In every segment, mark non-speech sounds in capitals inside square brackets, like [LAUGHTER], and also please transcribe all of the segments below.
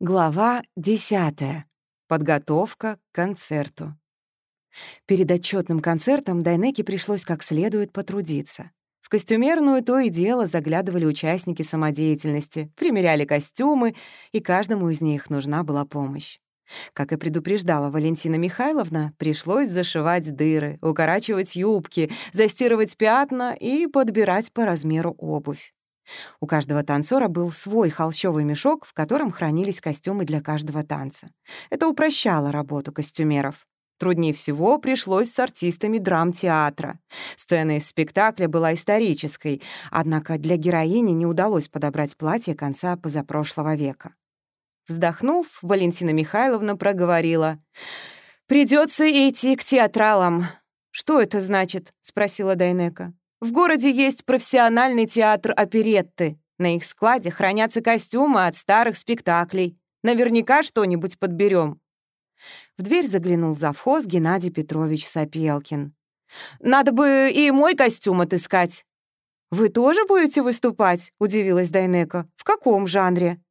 Глава 10. Подготовка к концерту. Перед отчетным концертом Дайнеке пришлось как следует потрудиться. В костюмерную то и дело заглядывали участники самодеятельности, примеряли костюмы, и каждому из них нужна была помощь. Как и предупреждала Валентина Михайловна, пришлось зашивать дыры, укорачивать юбки, застирывать пятна и подбирать по размеру обувь. У каждого танцора был свой холщовый мешок, в котором хранились костюмы для каждого танца. Это упрощало работу костюмеров. Труднее всего пришлось с артистами драмтеатра. Сцена из спектакля была исторической, однако для героини не удалось подобрать платье конца позапрошлого века. Вздохнув, Валентина Михайловна проговорила. «Придётся идти к театралам». «Что это значит?» — спросила Дайнека. В городе есть профессиональный театр оперетты. На их складе хранятся костюмы от старых спектаклей. Наверняка что-нибудь подберем. В дверь заглянул завхоз Геннадий Петрович Сапелкин. «Надо бы и мой костюм отыскать». «Вы тоже будете выступать?» — удивилась Дайнека. «В каком жанре?»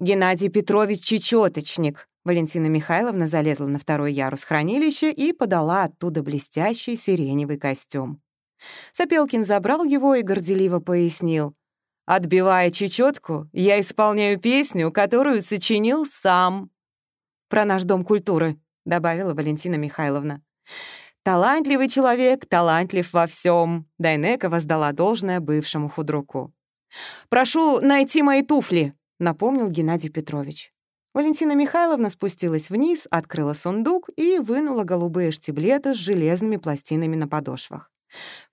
«Геннадий Петрович Чечеточник». Валентина Михайловна залезла на второй ярус хранилища и подала оттуда блестящий сиреневый костюм. Сапелкин забрал его и горделиво пояснил. «Отбивая чечетку, я исполняю песню, которую сочинил сам». «Про наш Дом культуры», — добавила Валентина Михайловна. «Талантливый человек, талантлив во всем. Дайнека воздала должное бывшему худруку. «Прошу найти мои туфли», — напомнил Геннадий Петрович. Валентина Михайловна спустилась вниз, открыла сундук и вынула голубые штиблеты с железными пластинами на подошвах.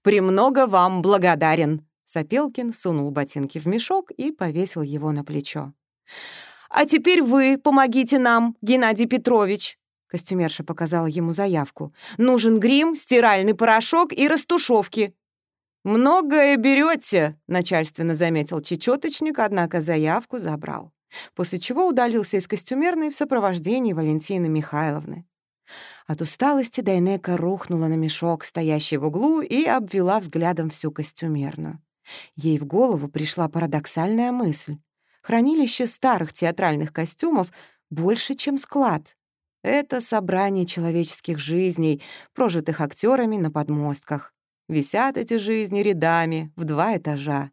«Премного вам благодарен!» Сапелкин сунул ботинки в мешок и повесил его на плечо. «А теперь вы помогите нам, Геннадий Петрович!» Костюмерша показала ему заявку. «Нужен грим, стиральный порошок и растушевки». «Многое берете, начальственно заметил чечеточник, однако заявку забрал. После чего удалился из костюмерной в сопровождении Валентины Михайловны. От усталости Дайнека рухнула на мешок, стоящий в углу, и обвела взглядом всю костюмерную. Ей в голову пришла парадоксальная мысль. Хранилище старых театральных костюмов больше, чем склад. Это собрание человеческих жизней, прожитых актерами на подмостках. Висят эти жизни рядами в два этажа.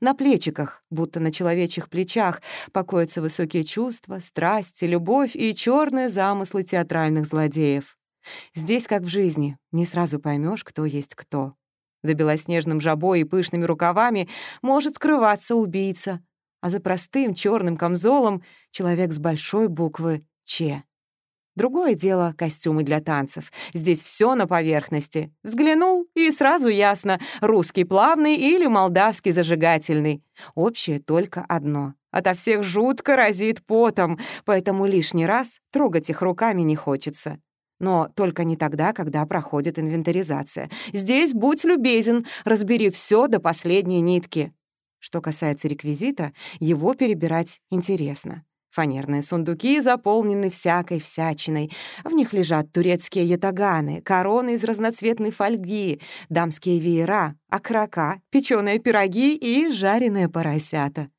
На плечиках, будто на человечьих плечах, покоятся высокие чувства, страсти, любовь и черные замыслы театральных злодеев. Здесь, как в жизни, не сразу поймешь, кто есть кто. За белоснежным жабой и пышными рукавами может скрываться убийца, а за простым черным камзолом — человек с большой буквы «Ч». Другое дело — костюмы для танцев. Здесь все на поверхности. Взглянул, и сразу ясно — русский плавный или молдавский зажигательный. Общее только одно. Ото всех жутко разит потом, поэтому лишний раз трогать их руками не хочется. Но только не тогда, когда проходит инвентаризация. Здесь будь любезен, разбери все до последней нитки. Что касается реквизита, его перебирать интересно. Фанерные сундуки заполнены всякой всячиной. В них лежат турецкие ятаганы, короны из разноцветной фольги, дамские веера, окорока, печеные пироги и жареные поросята.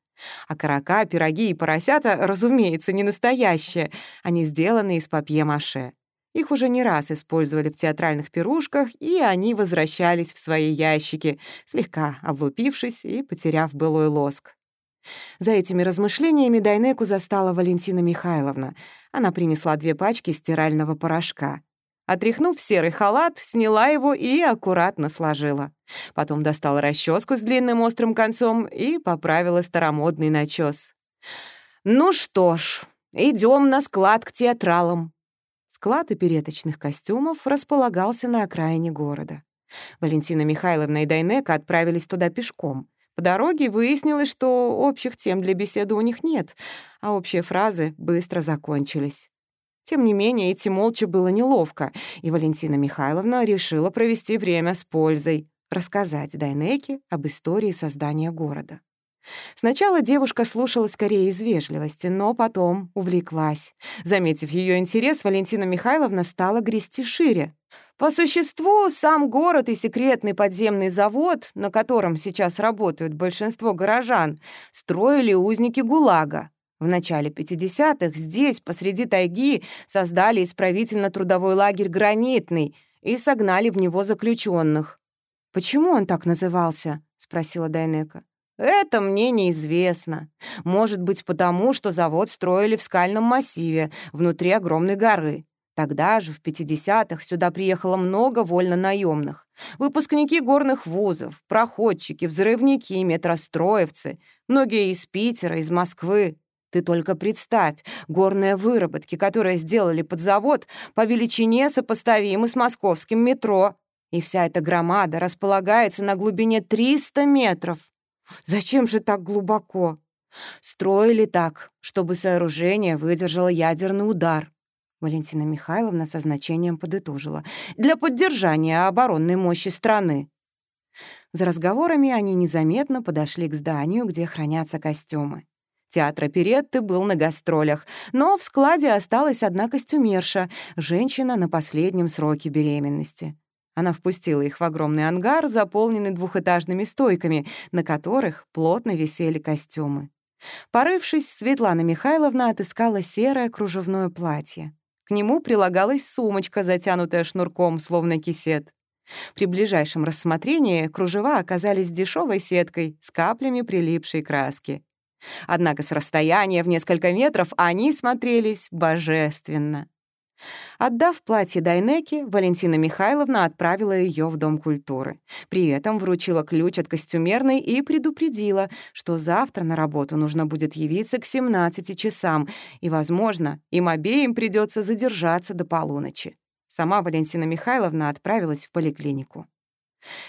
Окорока, пироги и поросята, разумеется, не настоящие. Они сделаны из папье-маше. Их уже не раз использовали в театральных пирушках, и они возвращались в свои ящики, слегка облупившись и потеряв былой лоск. За этими размышлениями Дайнеку застала Валентина Михайловна. Она принесла две пачки стирального порошка. Отряхнув серый халат, сняла его и аккуратно сложила. Потом достала расческу с длинным острым концом и поправила старомодный начес. «Ну что ж, идем на склад к театралам». Склад опереточных костюмов располагался на окраине города. Валентина Михайловна и Дайнека отправились туда пешком. По дороге выяснилось, что общих тем для беседы у них нет, а общие фразы быстро закончились. Тем не менее, идти молча было неловко, и Валентина Михайловна решила провести время с пользой, рассказать Дайнеке об истории создания города. Сначала девушка слушала скорее из вежливости, но потом увлеклась. Заметив ее интерес, Валентина Михайловна стала грести шире. По существу, сам город и секретный подземный завод, на котором сейчас работают большинство горожан, строили узники ГУЛАГа. В начале 50-х здесь, посреди тайги, создали исправительно-трудовой лагерь «Гранитный» и согнали в него заключенных. «Почему он так назывался?» — спросила Дайнека. «Это мне неизвестно. Может быть, потому, что завод строили в скальном массиве, внутри огромной горы. Тогда же, в 50-х, сюда приехало много вольно наемных. Выпускники горных вузов, проходчики, взрывники, метростроевцы, многие из Питера, из Москвы. Ты только представь, горные выработки, которые сделали под завод, по величине сопоставимы с московским метро. И вся эта громада располагается на глубине 300 метров. Зачем же так глубоко? Строили так, чтобы сооружение выдержало ядерный удар. Валентина Михайловна со значением подытожила. «Для поддержания оборонной мощи страны». За разговорами они незаметно подошли к зданию, где хранятся костюмы. Театр оперетты был на гастролях, но в складе осталась одна костюмерша, женщина на последнем сроке беременности. Она впустила их в огромный ангар, заполненный двухэтажными стойками, на которых плотно висели костюмы. Порывшись, Светлана Михайловна отыскала серое кружевное платье. К нему прилагалась сумочка, затянутая шнурком, словно кисет. При ближайшем рассмотрении кружева оказались дешевой сеткой с каплями прилипшей краски. Однако с расстояния в несколько метров они смотрелись божественно. Отдав платье Дайнеке, Валентина Михайловна отправила ее в Дом культуры. При этом вручила ключ от костюмерной и предупредила, что завтра на работу нужно будет явиться к 17 часам, и, возможно, им обеим придется задержаться до полуночи. Сама Валентина Михайловна отправилась в поликлинику.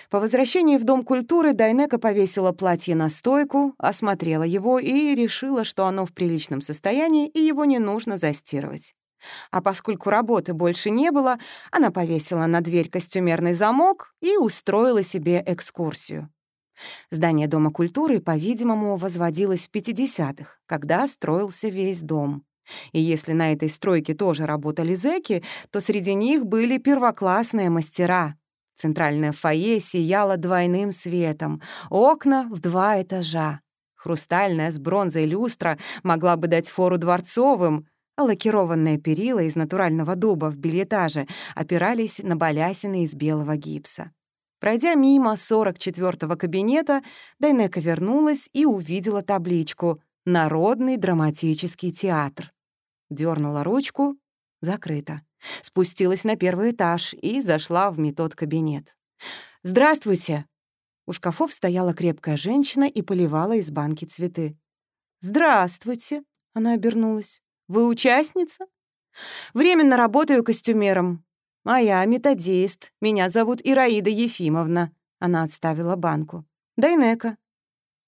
По возвращении в Дом культуры Дайнека повесила платье на стойку, осмотрела его и решила, что оно в приличном состоянии и его не нужно застирывать. А поскольку работы больше не было, она повесила на дверь костюмерный замок и устроила себе экскурсию. Здание Дома культуры, по-видимому, возводилось в 50-х, когда строился весь дом. И если на этой стройке тоже работали зэки, то среди них были первоклассные мастера. Центральное фойе сияло двойным светом, окна в два этажа. Хрустальная с бронзой люстра могла бы дать фору дворцовым, а лакированные перила из натурального дуба в бельетаже опирались на балясины из белого гипса. Пройдя мимо 44-го кабинета, Дайнека вернулась и увидела табличку «Народный драматический театр». Дёрнула ручку — закрыто. Спустилась на первый этаж и зашла в метод-кабинет. «Здравствуйте!» У шкафов стояла крепкая женщина и поливала из банки цветы. «Здравствуйте!» — она обернулась. Вы участница? Временно работаю костюмером. А я методист. Меня зовут Ираида Ефимовна. Она отставила банку. Дайнека.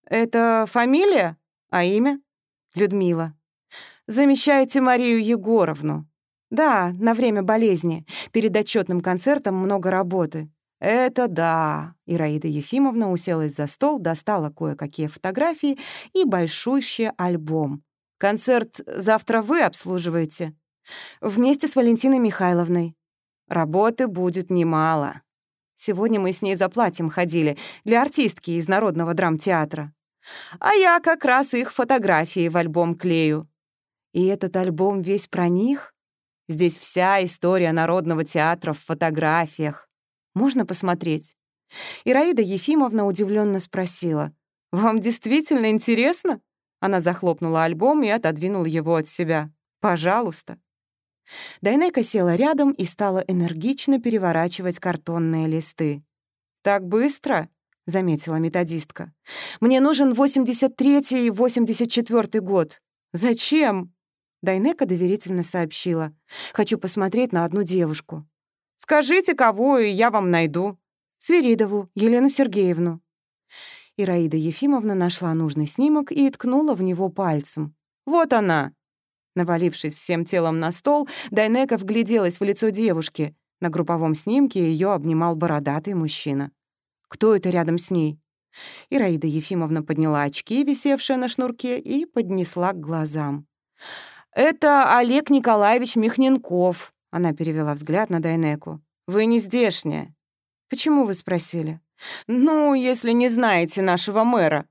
Это фамилия? А имя? Людмила. Замещаете Марию Егоровну. Да, на время болезни. Перед отчетным концертом много работы. Это да. Ираида Ефимовна уселась за стол, достала кое-какие фотографии и большущий альбом. Концерт завтра вы обслуживаете? Вместе с Валентиной Михайловной. Работы будет немало. Сегодня мы с ней за платьем ходили для артистки из Народного драмтеатра. А я как раз их фотографии в альбом клею. И этот альбом весь про них? Здесь вся история Народного театра в фотографиях. Можно посмотреть? Ираида Ефимовна удивленно спросила. «Вам действительно интересно?» Она захлопнула альбом и отодвинула его от себя. «Пожалуйста». Дайнека села рядом и стала энергично переворачивать картонные листы. «Так быстро?» — заметила методистка. «Мне нужен 83-й и 84-й год. Зачем?» Дайнека доверительно сообщила. «Хочу посмотреть на одну девушку». «Скажите, кого, и я вам найду». «Свиридову, Елену Сергеевну». Ираида Ефимовна нашла нужный снимок и ткнула в него пальцем. «Вот она!» Навалившись всем телом на стол, Дайнека вгляделась в лицо девушки. На групповом снимке ее обнимал бородатый мужчина. «Кто это рядом с ней?» Ираида Ефимовна подняла очки, висевшие на шнурке, и поднесла к глазам. «Это Олег Николаевич Михненков», — она перевела взгляд на Дайнеку. «Вы не здешняя». «Почему вы спросили?» «Ну, если не знаете нашего мэра».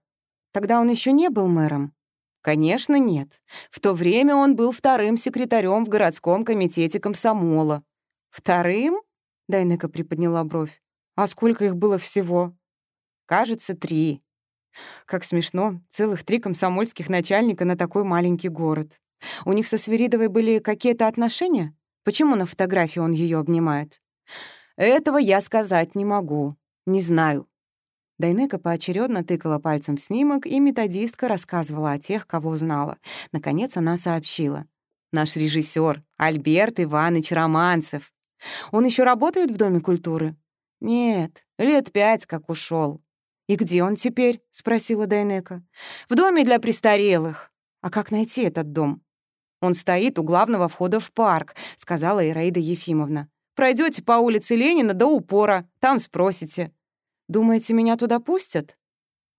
Тогда он еще не был мэром. Конечно, нет. В то время он был вторым секретарем в городском комитете комсомола. Вторым? Дайнека приподняла бровь. А сколько их было всего? Кажется, три. Как смешно, целых три комсомольских начальника на такой маленький город. У них со Свиридовой были какие-то отношения? Почему на фотографии он ее обнимает? Этого я сказать не могу. Не знаю. Дайнека поочередно тыкала пальцем в снимок, и методистка рассказывала о тех, кого знала. Наконец она сообщила. «Наш режиссер Альберт Иванович Романцев. Он еще работает в Доме культуры?» «Нет, лет пять как ушел. «И где он теперь?» — спросила Дайнека. «В доме для престарелых». «А как найти этот дом?» «Он стоит у главного входа в парк», — сказала Ираида Ефимовна. Пройдете по улице Ленина до упора, там спросите. Думаете, меня туда пустят?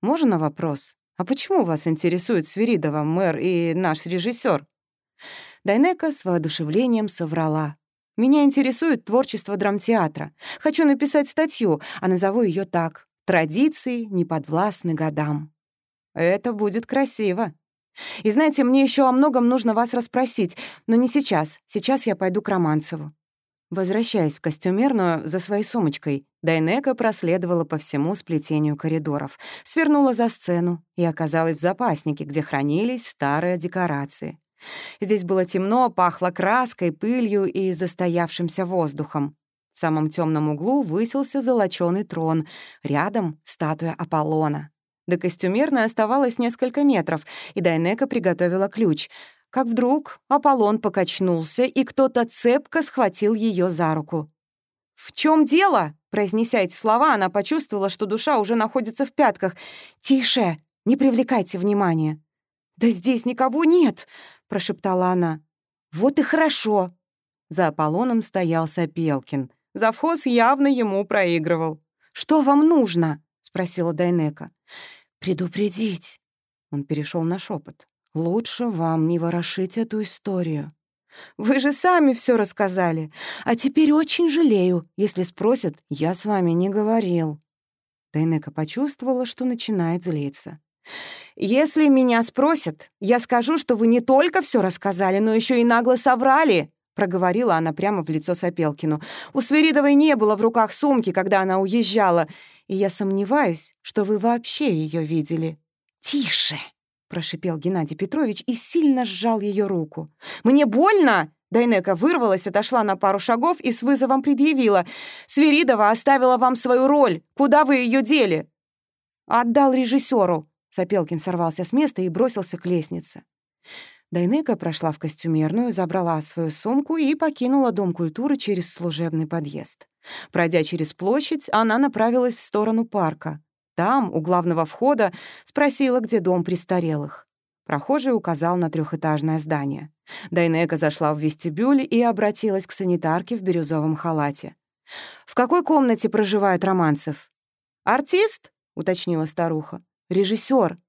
Можно вопрос? А почему вас интересует Свиридова, мэр и наш режиссер? Дайнека с воодушевлением соврала. Меня интересует творчество драмтеатра. Хочу написать статью, а назову ее так Традиции не подвластны годам. Это будет красиво. И знаете, мне еще о многом нужно вас расспросить, но не сейчас. Сейчас я пойду к Романцеву. Возвращаясь в костюмерную за своей сумочкой, Дайнека проследовала по всему сплетению коридоров, свернула за сцену и оказалась в запаснике, где хранились старые декорации. Здесь было темно, пахло краской, пылью и застоявшимся воздухом. В самом темном углу высился золочёный трон, рядом — статуя Аполлона. До костюмерной оставалось несколько метров, и Дайнека приготовила ключ. Как вдруг Аполлон покачнулся, и кто-то цепко схватил ее за руку. «В чем дело?» Произнеся эти слова, она почувствовала, что душа уже находится в пятках. «Тише! Не привлекайте внимания!» «Да здесь никого нет!» — прошептала она. «Вот и хорошо!» За Аполлоном стоял Сапелкин. Завхоз явно ему проигрывал. «Что вам нужно?» — спросила Дайнека. «Предупредить». Он перешел на шепот. «Лучше вам не ворошить эту историю. Вы же сами все рассказали. А теперь очень жалею. Если спросят, я с вами не говорил». Дайнека почувствовала, что начинает злиться. «Если меня спросят, я скажу, что вы не только все рассказали, но еще и нагло соврали проговорила она прямо в лицо Сапелкину. «У Сверидовой не было в руках сумки, когда она уезжала, и я сомневаюсь, что вы вообще ее видели». «Тише!» — прошипел Геннадий Петрович и сильно сжал ее руку. «Мне больно!» Дайнека вырвалась, отошла на пару шагов и с вызовом предъявила. «Свиридова оставила вам свою роль. Куда вы ее дели?» «Отдал режиссеру. Сапелкин сорвался с места и бросился к лестнице. Дайнека прошла в костюмерную, забрала свою сумку и покинула Дом культуры через служебный подъезд. Пройдя через площадь, она направилась в сторону парка. Там, у главного входа, спросила, где дом престарелых. Прохожий указал на трехэтажное здание. Дайнека зашла в вестибюль и обратилась к санитарке в бирюзовом халате. «В какой комнате проживает Романцев?» «Артист?» — уточнила старуха. «Режиссер»,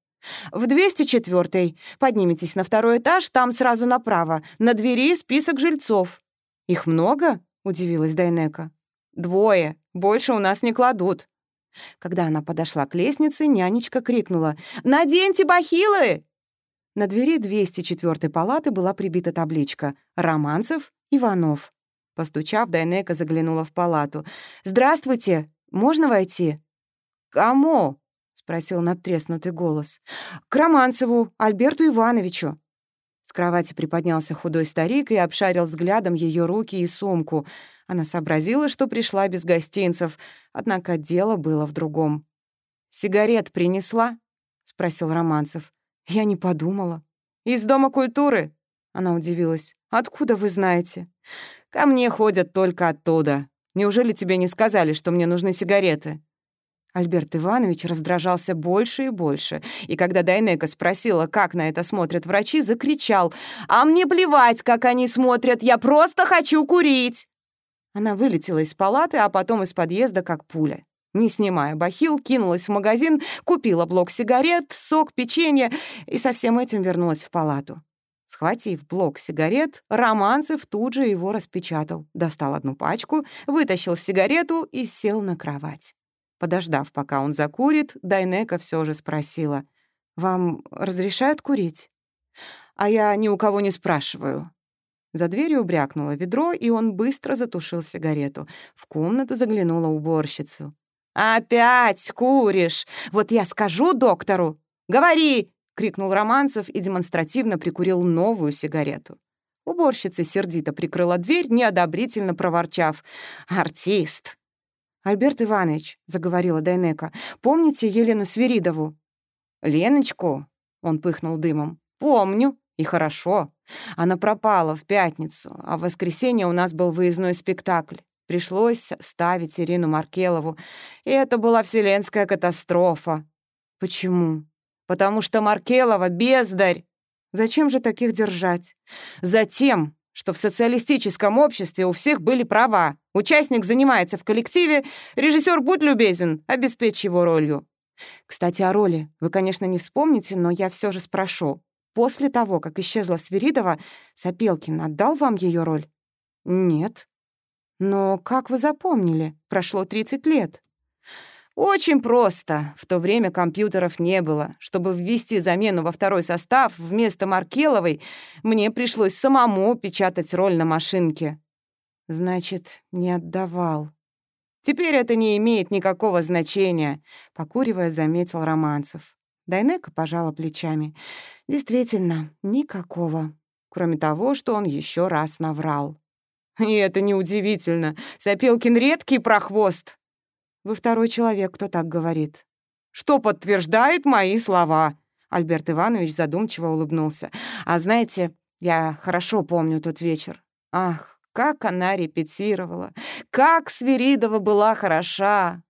в 204-й. Подниметесь на второй этаж, там сразу направо. На двери список жильцов». «Их много?» — удивилась Дайнека. «Двое. Больше у нас не кладут». Когда она подошла к лестнице, нянечка крикнула «Наденьте бахилы!» На двери 204-й палаты была прибита табличка «Романцев, Иванов». Постучав, Дайнека заглянула в палату. «Здравствуйте! Можно войти?» «Кому?» спросил надтреснутый голос. «К Романцеву, Альберту Ивановичу». С кровати приподнялся худой старик и обшарил взглядом ее руки и сумку. Она сообразила, что пришла без гостинцев, однако дело было в другом. «Сигарет принесла?» — спросил Романцев. «Я не подумала». «Из Дома культуры?» Она удивилась. «Откуда вы знаете?» «Ко мне ходят только оттуда. Неужели тебе не сказали, что мне нужны сигареты?» Альберт Иванович раздражался больше и больше, и когда Дайнека спросила, как на это смотрят врачи, закричал «А мне плевать, как они смотрят, я просто хочу курить!» Она вылетела из палаты, а потом из подъезда, как пуля. Не снимая бахил, кинулась в магазин, купила блок сигарет, сок, печенье и со всем этим вернулась в палату. Схватив блок сигарет, Романцев тут же его распечатал, достал одну пачку, вытащил сигарету и сел на кровать. Подождав, пока он закурит, Дайнека все же спросила. «Вам разрешают курить?» А я ни у кого не спрашиваю». За дверью брякнуло ведро, и он быстро затушил сигарету. В комнату заглянула уборщицу. «Опять куришь! Вот я скажу доктору! Говори!» — крикнул Романцев и демонстративно прикурил новую сигарету. Уборщица сердито прикрыла дверь, неодобрительно проворчав. «Артист!» «Альберт Иванович», — заговорила Дайнека, — «помните Елену Свиридову?» «Леночку?» — он пыхнул дымом. «Помню. И хорошо. Она пропала в пятницу, а в воскресенье у нас был выездной спектакль. Пришлось ставить Ирину Маркелову. И это была вселенская катастрофа. Почему? Потому что Маркелова — бездарь. Зачем же таких держать? Затем, что в социалистическом обществе у всех были права. Участник занимается в коллективе, режиссер, будь любезен, обеспечь его ролью. Кстати, о роли вы, конечно, не вспомните, но я все же спрошу. После того, как исчезла Свиридова, Сапелкин отдал вам ее роль? Нет. Но как вы запомнили? Прошло 30 лет. Очень просто. В то время компьютеров не было. Чтобы ввести замену во второй состав вместо Маркеловой, мне пришлось самому печатать роль на машинке. Значит, не отдавал. Теперь это не имеет никакого значения, покуривая, заметил Романцев. Дайнека пожала плечами. Действительно, никакого. Кроме того, что он еще раз наврал. [LAUGHS] И это неудивительно. Сапелкин редкий прохвост. Вы второй человек, кто так говорит. Что подтверждает мои слова. Альберт Иванович задумчиво улыбнулся. А знаете, я хорошо помню тот вечер. Ах, как она репетировала, как Свиридова была хороша.